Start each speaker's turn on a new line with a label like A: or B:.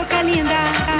A: boca linda.